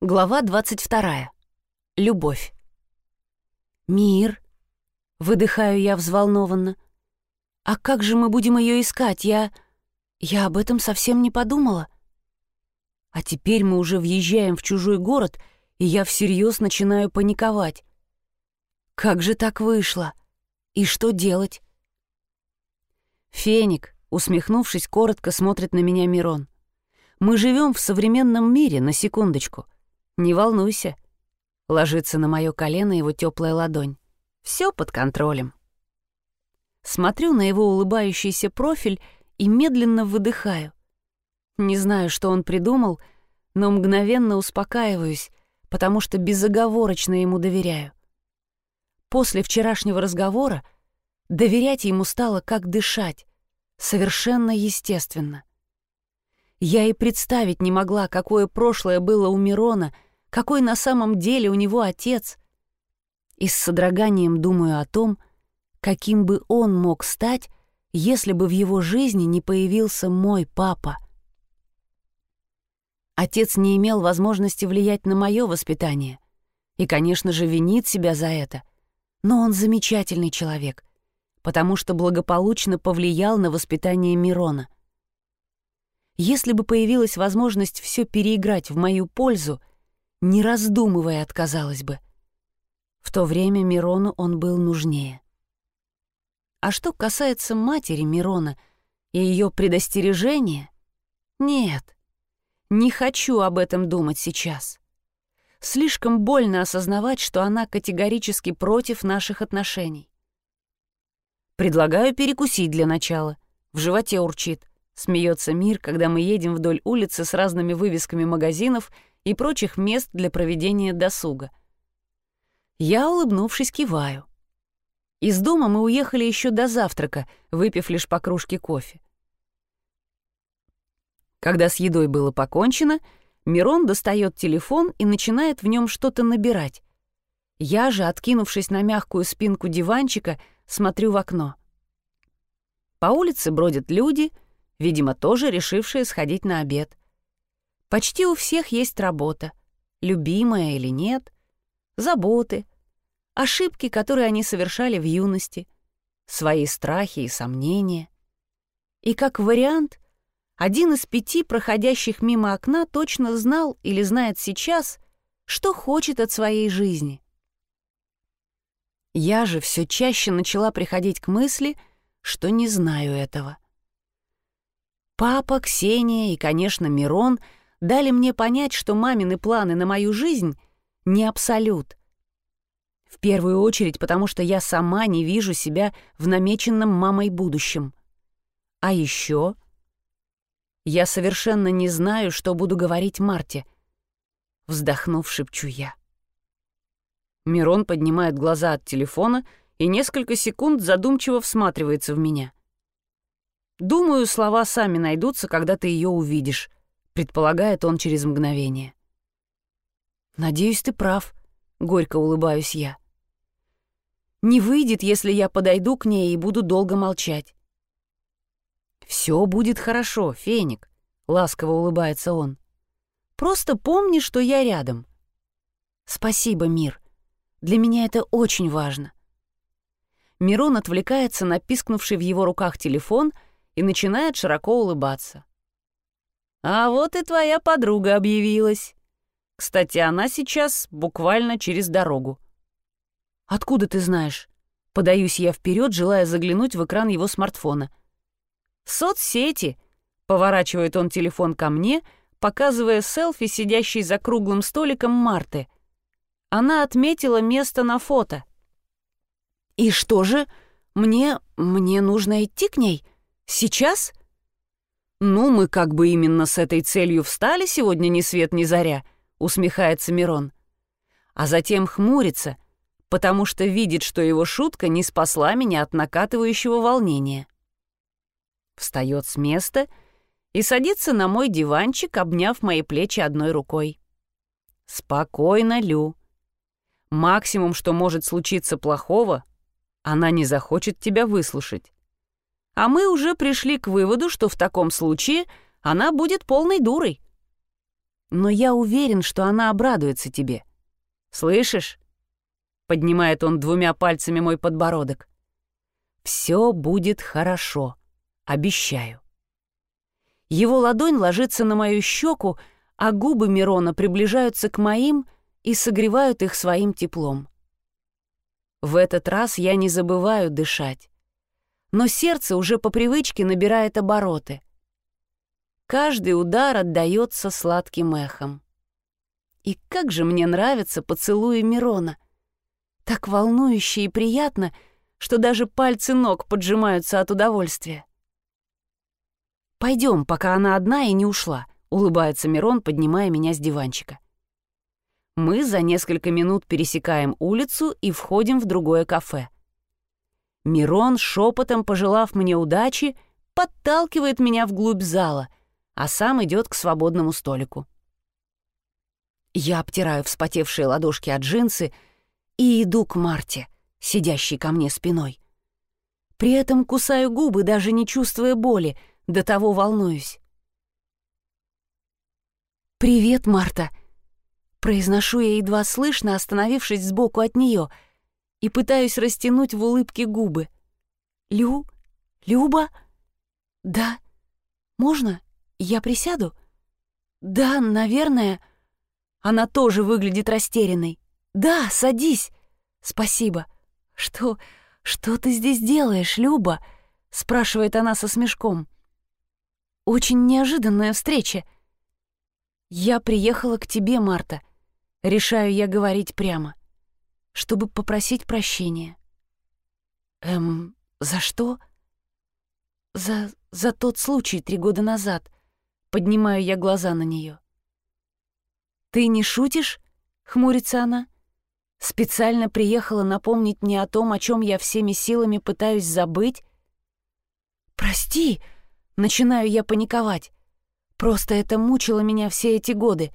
Глава 22. Любовь. «Мир!» — выдыхаю я взволнованно. «А как же мы будем ее искать? Я... я об этом совсем не подумала». А теперь мы уже въезжаем в чужой город, и я всерьез начинаю паниковать. Как же так вышло? И что делать? Феник, усмехнувшись, коротко смотрит на меня Мирон. «Мы живем в современном мире, на секундочку». «Не волнуйся», — ложится на мое колено его теплая ладонь. Все под контролем. Смотрю на его улыбающийся профиль и медленно выдыхаю. Не знаю, что он придумал, но мгновенно успокаиваюсь, потому что безоговорочно ему доверяю. После вчерашнего разговора доверять ему стало как дышать, совершенно естественно. Я и представить не могла, какое прошлое было у Мирона — какой на самом деле у него отец. И с содроганием думаю о том, каким бы он мог стать, если бы в его жизни не появился мой папа. Отец не имел возможности влиять на мое воспитание и, конечно же, винит себя за это, но он замечательный человек, потому что благополучно повлиял на воспитание Мирона. Если бы появилась возможность все переиграть в мою пользу, не раздумывая отказалась бы. В то время Мирону он был нужнее. А что касается матери Мирона и ее предостережения, нет, не хочу об этом думать сейчас. Слишком больно осознавать, что она категорически против наших отношений. Предлагаю перекусить для начала. В животе урчит. Смеется мир, когда мы едем вдоль улицы с разными вывесками магазинов — и прочих мест для проведения досуга. Я, улыбнувшись, киваю. Из дома мы уехали еще до завтрака, выпив лишь по кружке кофе. Когда с едой было покончено, Мирон достает телефон и начинает в нем что-то набирать. Я же, откинувшись на мягкую спинку диванчика, смотрю в окно. По улице бродят люди, видимо, тоже решившие сходить на обед. Почти у всех есть работа, любимая или нет, заботы, ошибки, которые они совершали в юности, свои страхи и сомнения. И как вариант, один из пяти проходящих мимо окна точно знал или знает сейчас, что хочет от своей жизни. Я же все чаще начала приходить к мысли, что не знаю этого. Папа, Ксения и, конечно, Мирон — дали мне понять, что мамины планы на мою жизнь не абсолют. В первую очередь, потому что я сама не вижу себя в намеченном мамой будущем. А еще я совершенно не знаю, что буду говорить Марте. Вздохнув, шепчу я. Мирон поднимает глаза от телефона и несколько секунд задумчиво всматривается в меня. Думаю, слова сами найдутся, когда ты ее увидишь предполагает он через мгновение. «Надеюсь, ты прав», — горько улыбаюсь я. «Не выйдет, если я подойду к ней и буду долго молчать». «Все будет хорошо, Феник», — ласково улыбается он. «Просто помни, что я рядом». «Спасибо, Мир. Для меня это очень важно». Мирон отвлекается на пискнувший в его руках телефон и начинает широко улыбаться. А вот и твоя подруга объявилась. Кстати, она сейчас буквально через дорогу. Откуда ты знаешь? Подаюсь я вперед, желая заглянуть в экран его смартфона. Соцсети. Поворачивает он телефон ко мне, показывая селфи, сидящей за круглым столиком Марты. Она отметила место на фото. И что же? Мне... мне нужно идти к ней? Сейчас? «Ну, мы как бы именно с этой целью встали сегодня ни свет ни заря», — усмехается Мирон. А затем хмурится, потому что видит, что его шутка не спасла меня от накатывающего волнения. Встает с места и садится на мой диванчик, обняв мои плечи одной рукой. «Спокойно, Лю. Максимум, что может случиться плохого, она не захочет тебя выслушать а мы уже пришли к выводу, что в таком случае она будет полной дурой. но я уверен, что она обрадуется тебе. Слышишь?» Поднимает он двумя пальцами мой подбородок. «Все будет хорошо, обещаю». Его ладонь ложится на мою щеку, а губы Мирона приближаются к моим и согревают их своим теплом. В этот раз я не забываю дышать. Но сердце уже по привычке набирает обороты. Каждый удар отдается сладким эхом. И как же мне нравятся поцелуи Мирона. Так волнующе и приятно, что даже пальцы ног поджимаются от удовольствия. Пойдем, пока она одна и не ушла», — улыбается Мирон, поднимая меня с диванчика. Мы за несколько минут пересекаем улицу и входим в другое кафе. Мирон, шепотом пожелав мне удачи, подталкивает меня вглубь зала, а сам идет к свободному столику. Я обтираю вспотевшие ладошки от джинсы и иду к Марте, сидящей ко мне спиной. При этом кусаю губы, даже не чувствуя боли, до того волнуюсь. «Привет, Марта!» Произношу я едва слышно, остановившись сбоку от нее, и пытаюсь растянуть в улыбке губы. «Лю? Люба? Да? Можно? Я присяду?» «Да, наверное». Она тоже выглядит растерянной. «Да, садись. Спасибо. Что... что ты здесь делаешь, Люба?» спрашивает она со смешком. «Очень неожиданная встреча. Я приехала к тебе, Марта. Решаю я говорить прямо, чтобы попросить прощения. Эм, за что? За... за тот случай три года назад. Поднимаю я глаза на нее. «Ты не шутишь?» — хмурится она. «Специально приехала напомнить мне о том, о чем я всеми силами пытаюсь забыть?» «Прости!» — начинаю я паниковать. «Просто это мучило меня все эти годы.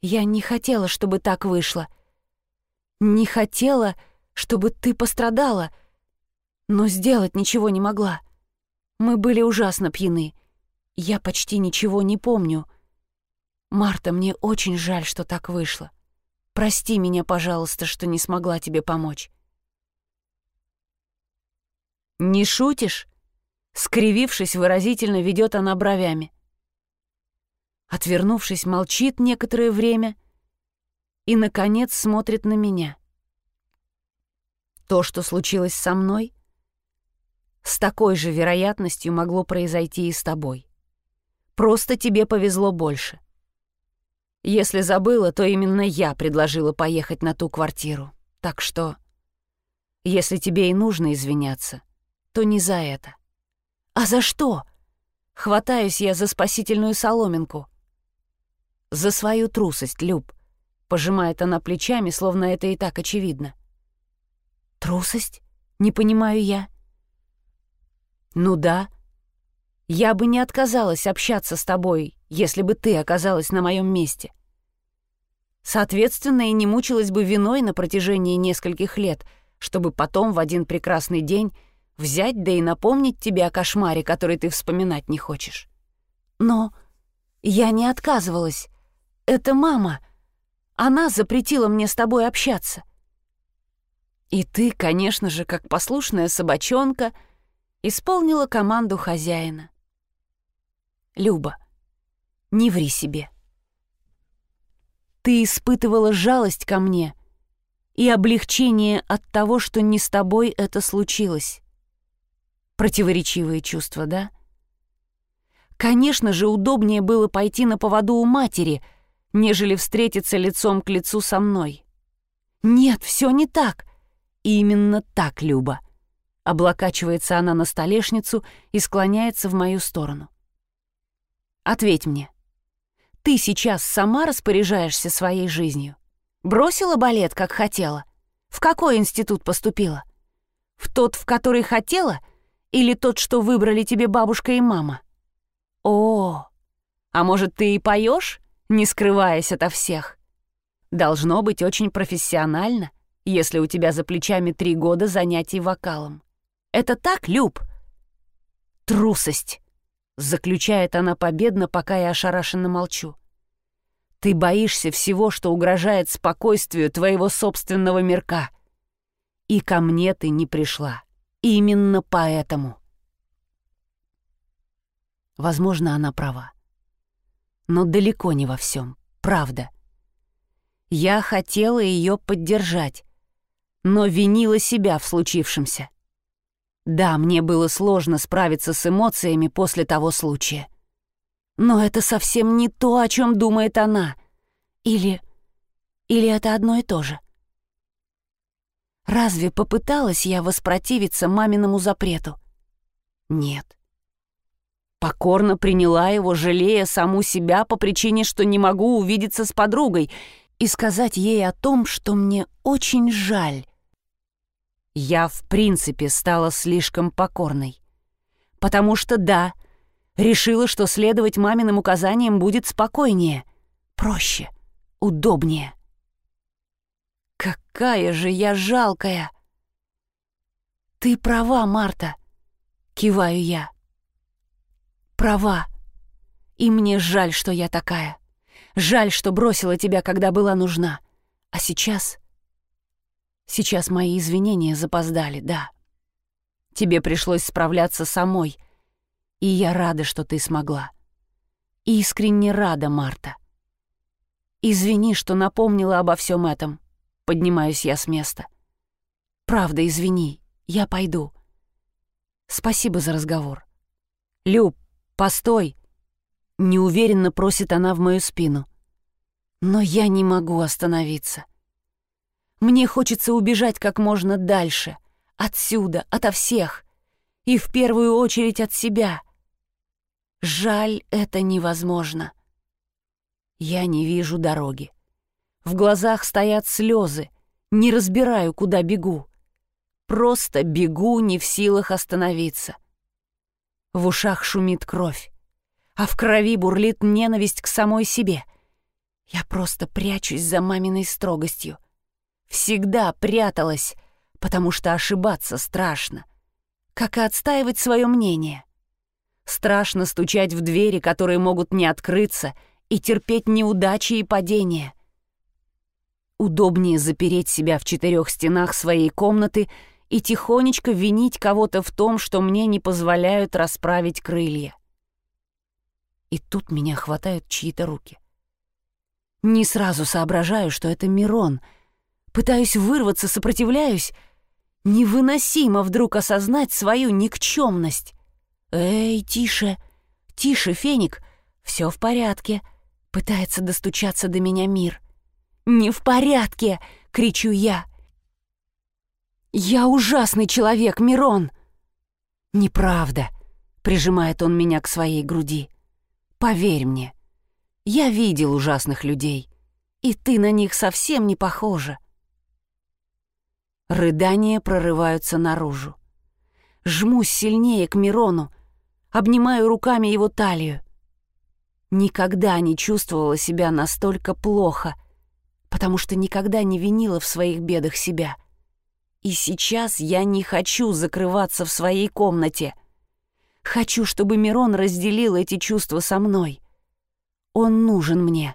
Я не хотела, чтобы так вышло. Не хотела, чтобы ты пострадала, но сделать ничего не могла. Мы были ужасно пьяны. Я почти ничего не помню. Марта, мне очень жаль, что так вышло. Прости меня, пожалуйста, что не смогла тебе помочь. «Не шутишь?» Скривившись, выразительно ведет она бровями. Отвернувшись, молчит некоторое время и, наконец, смотрит на меня. То, что случилось со мной, с такой же вероятностью могло произойти и с тобой. Просто тебе повезло больше. Если забыла, то именно я предложила поехать на ту квартиру. Так что, если тебе и нужно извиняться, то не за это. А за что? Хватаюсь я за спасительную соломинку — за свою трусость, Люб. Пожимает она плечами, словно это и так очевидно. Трусость? Не понимаю я. Ну да. Я бы не отказалась общаться с тобой, если бы ты оказалась на моем месте. Соответственно, и не мучилась бы виной на протяжении нескольких лет, чтобы потом в один прекрасный день взять да и напомнить тебе о кошмаре, который ты вспоминать не хочешь. Но я не отказывалась. Это мама. Она запретила мне с тобой общаться. И ты, конечно же, как послушная собачонка, исполнила команду хозяина. Люба, не ври себе. Ты испытывала жалость ко мне и облегчение от того, что не с тобой это случилось. Противоречивые чувства, да? Конечно же, удобнее было пойти на поводу у матери — нежели встретиться лицом к лицу со мной. Нет, все не так. именно так, Люба. Облокачивается она на столешницу и склоняется в мою сторону. Ответь мне. Ты сейчас сама распоряжаешься своей жизнью? Бросила балет, как хотела? В какой институт поступила? В тот, в который хотела, или тот, что выбрали тебе бабушка и мама? О, а может, ты и поешь? Не скрываясь ото всех. Должно быть очень профессионально, если у тебя за плечами три года занятий вокалом. Это так, Люб? Трусость, заключает она победно, пока я ошарашенно молчу. Ты боишься всего, что угрожает спокойствию твоего собственного мирка. И ко мне ты не пришла. Именно поэтому. Возможно, она права. Но далеко не во всем. Правда. Я хотела ее поддержать, но винила себя в случившемся. Да, мне было сложно справиться с эмоциями после того случая. Но это совсем не то, о чем думает она. Или... Или это одно и то же? Разве попыталась я воспротивиться маминому запрету? Нет покорно приняла его, жалея саму себя по причине, что не могу увидеться с подругой и сказать ей о том, что мне очень жаль. Я, в принципе, стала слишком покорной. Потому что, да, решила, что следовать маминым указаниям будет спокойнее, проще, удобнее. Какая же я жалкая! Ты права, Марта, киваю я права. И мне жаль, что я такая. Жаль, что бросила тебя, когда была нужна. А сейчас... Сейчас мои извинения запоздали, да. Тебе пришлось справляться самой. И я рада, что ты смогла. Искренне рада, Марта. Извини, что напомнила обо всем этом. Поднимаюсь я с места. Правда, извини. Я пойду. Спасибо за разговор. Люб, «Постой!» — неуверенно просит она в мою спину. Но я не могу остановиться. Мне хочется убежать как можно дальше, отсюда, ото всех, и в первую очередь от себя. Жаль, это невозможно. Я не вижу дороги. В глазах стоят слезы, не разбираю, куда бегу. Просто бегу, не в силах остановиться. — в ушах шумит кровь, а в крови бурлит ненависть к самой себе. Я просто прячусь за маминой строгостью. Всегда пряталась, потому что ошибаться страшно. Как и отстаивать свое мнение. Страшно стучать в двери, которые могут не открыться, и терпеть неудачи и падения. Удобнее запереть себя в четырех стенах своей комнаты — и тихонечко винить кого-то в том, что мне не позволяют расправить крылья. И тут меня хватают чьи-то руки. Не сразу соображаю, что это Мирон. Пытаюсь вырваться, сопротивляюсь. Невыносимо вдруг осознать свою никчемность. «Эй, тише, тише, Феник, все в порядке», — пытается достучаться до меня мир. «Не в порядке!» — кричу я. «Я ужасный человек, Мирон!» «Неправда», — прижимает он меня к своей груди. «Поверь мне, я видел ужасных людей, и ты на них совсем не похожа». Рыдания прорываются наружу. Жмусь сильнее к Мирону, обнимаю руками его талию. Никогда не чувствовала себя настолько плохо, потому что никогда не винила в своих бедах себя — и сейчас я не хочу закрываться в своей комнате. Хочу, чтобы Мирон разделил эти чувства со мной. Он нужен мне.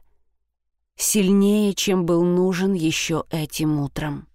Сильнее, чем был нужен еще этим утром.